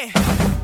Hey!